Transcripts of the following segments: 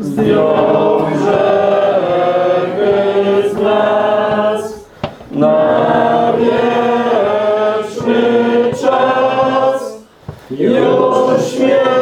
Zdjął śmierć.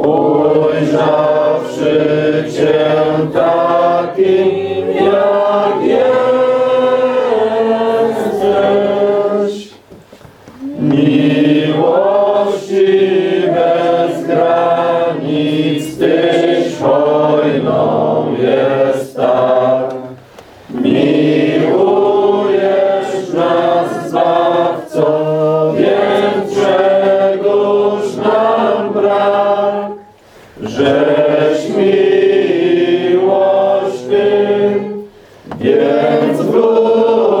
ujrzawszy Cię tak. żeś miłość Ty, więc wróć.